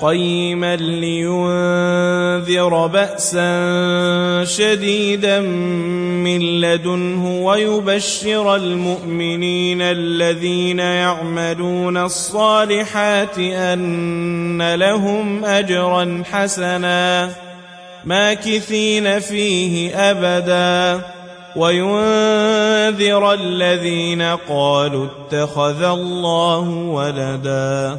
قيما لينذر بأسا شديدا من لدنه ويبشر المؤمنين الذين يعملون الصالحات أن لهم أجرا حسنا ماكثين فيه أبدا. وينذر الذين قالوا اتخذ الله ولدا.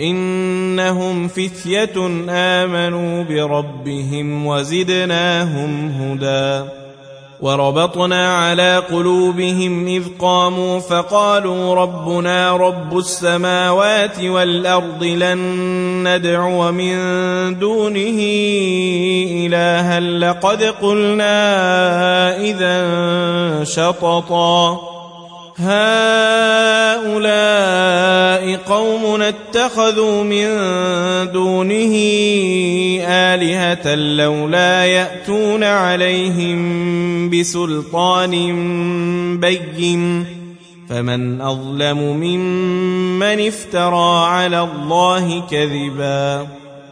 إنهم فتية آمنوا بربهم وزدناهم هدى وربطنا على قلوبهم إذ قاموا فقالوا ربنا رب السماوات والأرض لن ندعو من دونه إلها لقد قلنا إذا شططا هؤلاء قوم اتخذوا من دونه آلهة لولا يأتون عليهم بسلطان بين. فمن أظلم ممن افترى على الله كذباً.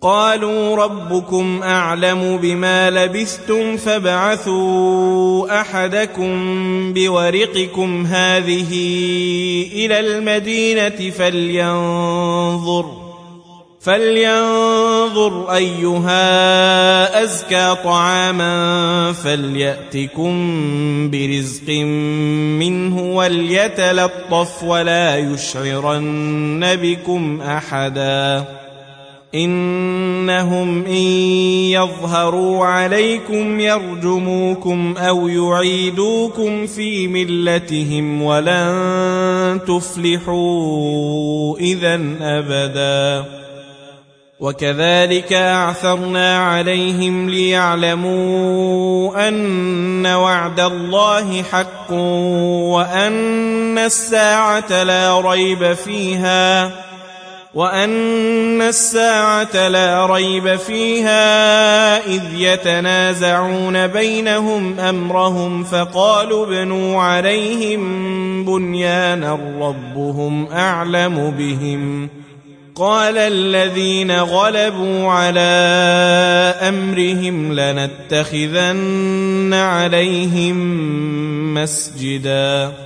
قالوا ربكم أعلم بما لبثتم فابعثوا أحدكم بورقكم هذه إلى المدينة فلينظر فلينظر أيها أزكى طعاما فليأتكم برزق منه وليتلطف ولا يشعرن بكم أحدا إنهم إن يظهروا عليكم يرجموكم أو يعيدوكم في ملتهم ولن تفلحوا اذا أبدا. وكذلك أعثرنا عليهم ليعلموا أن وعد الله حق وأن الساعة لا ريب فيها. وأن الساعة لا ريب فيها إذ يتنازعون بينهم أمرهم فقالوا ابنوا عليهم بنيانا ربهم أعلم بهم. قال الذين غلبوا على أمرهم لنتخذن عليهم مسجدا.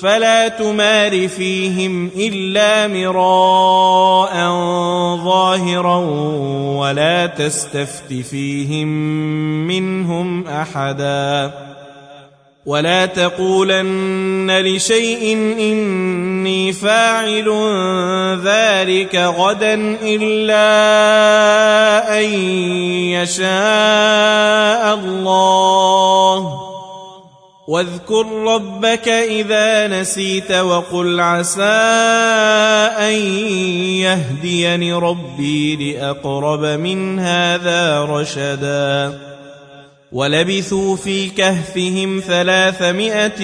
فلا تمار فيهم إلا مراء ظاهرا ولا تستفت فيهم منهم أحدا. ولا تقولن لشيء إني فاعل ذلك غدا إلا أن يشاء الله. واذكر ربك إذا نسيت وقل عسى أن يهديني ربي لأقرب من هذا رشدا. ولبثوا في كهفهم ثلاثمائة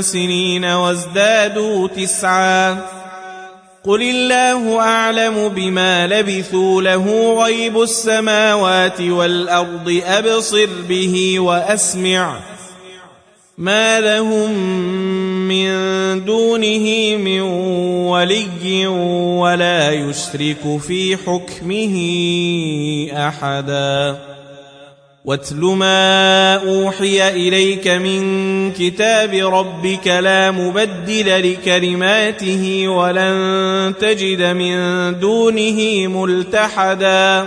سنين وازدادوا تسعا. قل الله أعلم بما لبثوا له غيب السماوات والأرض أبصر به وأسمع. ما لهم من دونه من ولي ولا يشرك في حكمه أحداً واتل ما اوحي اليك من كتاب ربك لا مبدل لكلماته ولن تجد من دونه ملتحدا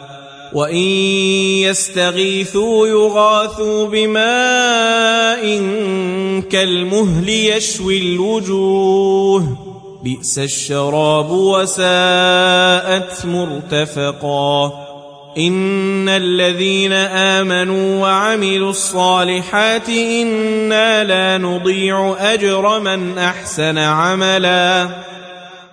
وإن يستغيثوا يغاثوا بماء كالمهل يشوي الوجوه. بئس الشراب وساءت مرتفقا. إن الذين آمنوا وعملوا الصالحات إنا لا نضيع أجر من أحسن عملا.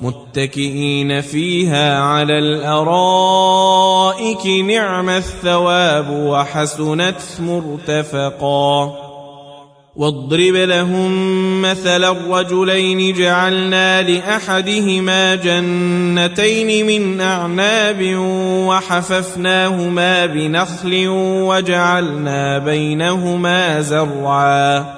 متكئين فيها على الأرائك نعم الثواب وحسنت مرتفقا. واضرب لهم مثل الرجلين جعلنا لأحدهما جنتين من أعناب وحففناهما بنخل وجعلنا بينهما زرعا.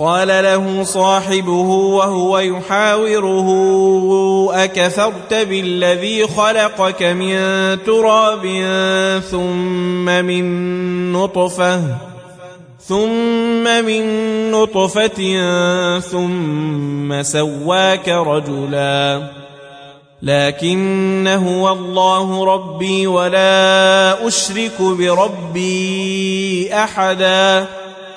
قال له صاحبه وهو يحاوره أكفرت بالذي خلقك من تراب ثم من نطفة ثم من نطفة ثم سواك رجلا. لكن هو الله ربي ولا أشرك بربي أحدا.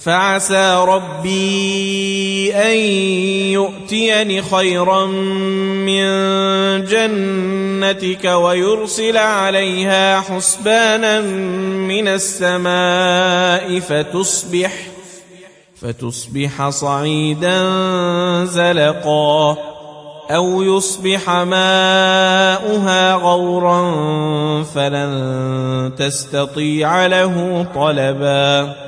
فعسى ربي أن يؤتيني خيرا من جنتك ويرسل عليها حسبانا من السماء فتصبح فتصبح صعيدا زلقا أو يصبح ماؤها غورا فلن تستطيع له طلبا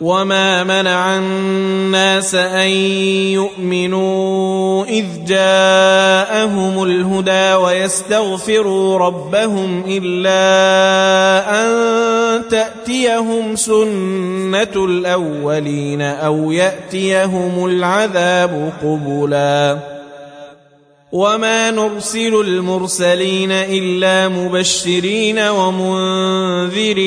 وما منع الناس ان يؤمنوا اذ جاءهم الهدى ويستغفروا ربهم الا ان تاتيهم سنه الاولين أو ياتيهم العذاب قبلا وما نرسل المرسلين الا مبشرين ومنذرين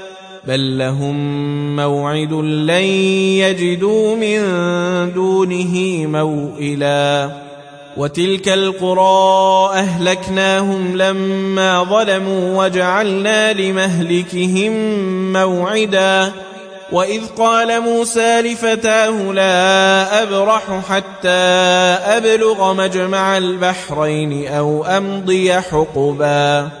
بل لهم موعد لن يجدوا من دونه موئلا وتلك القرى اهلكناهم لما ظلموا وجعلنا لمهلكهم موعدا واذ قال موسى لفتاه لا ابرح حتى ابلغ مجمع البحرين أو امضي حقبا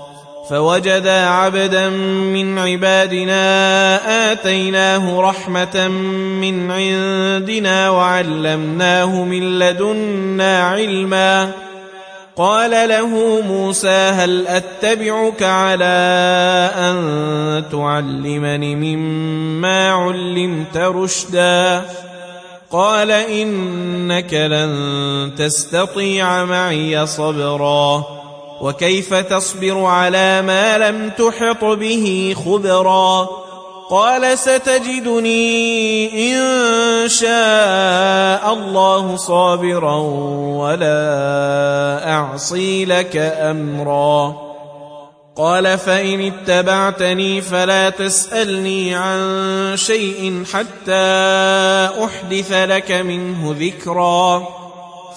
فوجدا عبدا من عبادنا آتيناه رحمة من عندنا وعلمناه من لدنا علما. قال له موسى هل أتبعك على أن تعلمني مما علمت رشدا؟ قال إنك لن تستطيع معي صبرا. وكيف تصبر على ما لم تحط به خبرا قال ستجدني إن شاء الله صابرا ولا أعصي لك أمرا قال فإن اتبعتني فلا تسألني عن شيء حتى أحدث لك منه ذكرا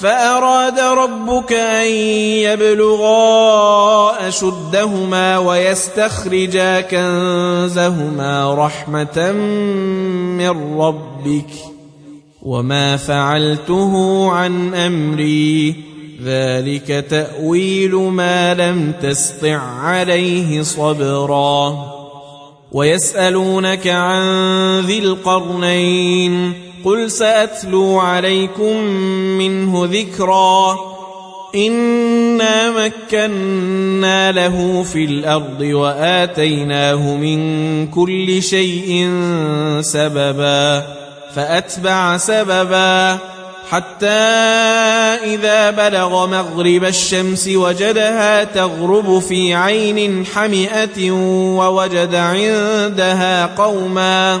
فأراد ربك أن يبلغا أشدهما ويستخرجا كنزهما رحمة من ربك وما فعلته عن أمري. ذلك تأويل ما لم تسطع عليه صبرا. ويسألونك عن ذي القرنين قل ساتلو عليكم منه ذكرا انا مكنا له في الأرض واتيناه من كل شيء سببا فاتبع سببا حتى اذا بلغ مغرب الشمس وجدها تغرب في عين حمئه ووجد عندها قوما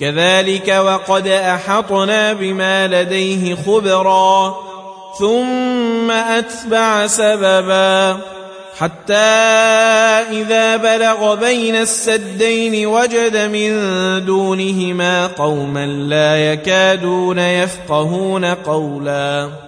كذلك وقد أحطنا بما لديه خبرا ثم أتبع سببا. حتى إذا بلغ بين السدين وجد من دونهما قوما لا يكادون يفقهون قولا.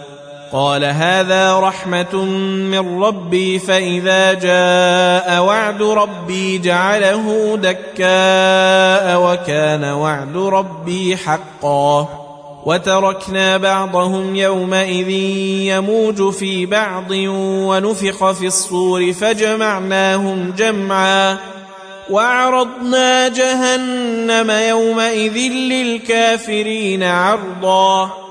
قال هذا رحمة من ربي فإذا جاء وعد ربي جعله دكاء وكان وعد ربي حقا. وتركنا بعضهم يومئذ يموج في بعض ونفخ في الصور فجمعناهم جمعا. وعرضنا جهنم يومئذ للكافرين عرضا.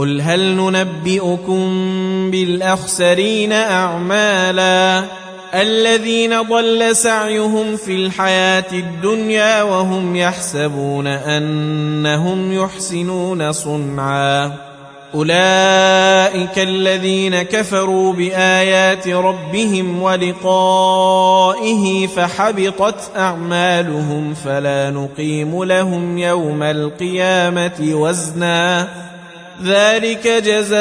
قل هل ننبئكم بالاخسرين اعمالا الذين ضل سعيهم في الحياة الدنيا وهم يحسبون أنهم يحسنون صنعا أولئك الذين كفروا بآيات ربهم ولقائه فحبطت أعمالهم فلا نقيم لهم يوم القيامة وزناً ذلك جزاؤهم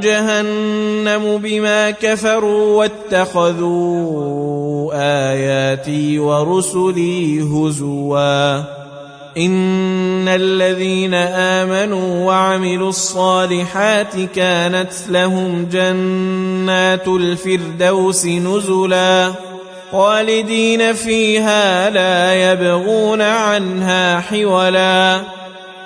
جهنم بما كفروا واتخذوا آياتي ورسلي هزوا. إن الذين آمنوا وعملوا الصالحات كانت لهم جنات الفردوس نزلا. خالدين فيها لا يبغون عنها حولا.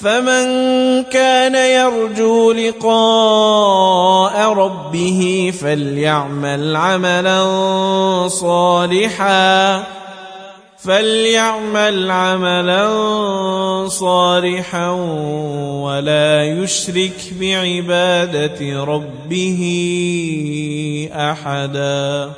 فمن كان يرجو لقاء ربه فليعمل عملا صالحا فليعمل عملا صالحا ولا يشرك بعبادة ربه أحدا.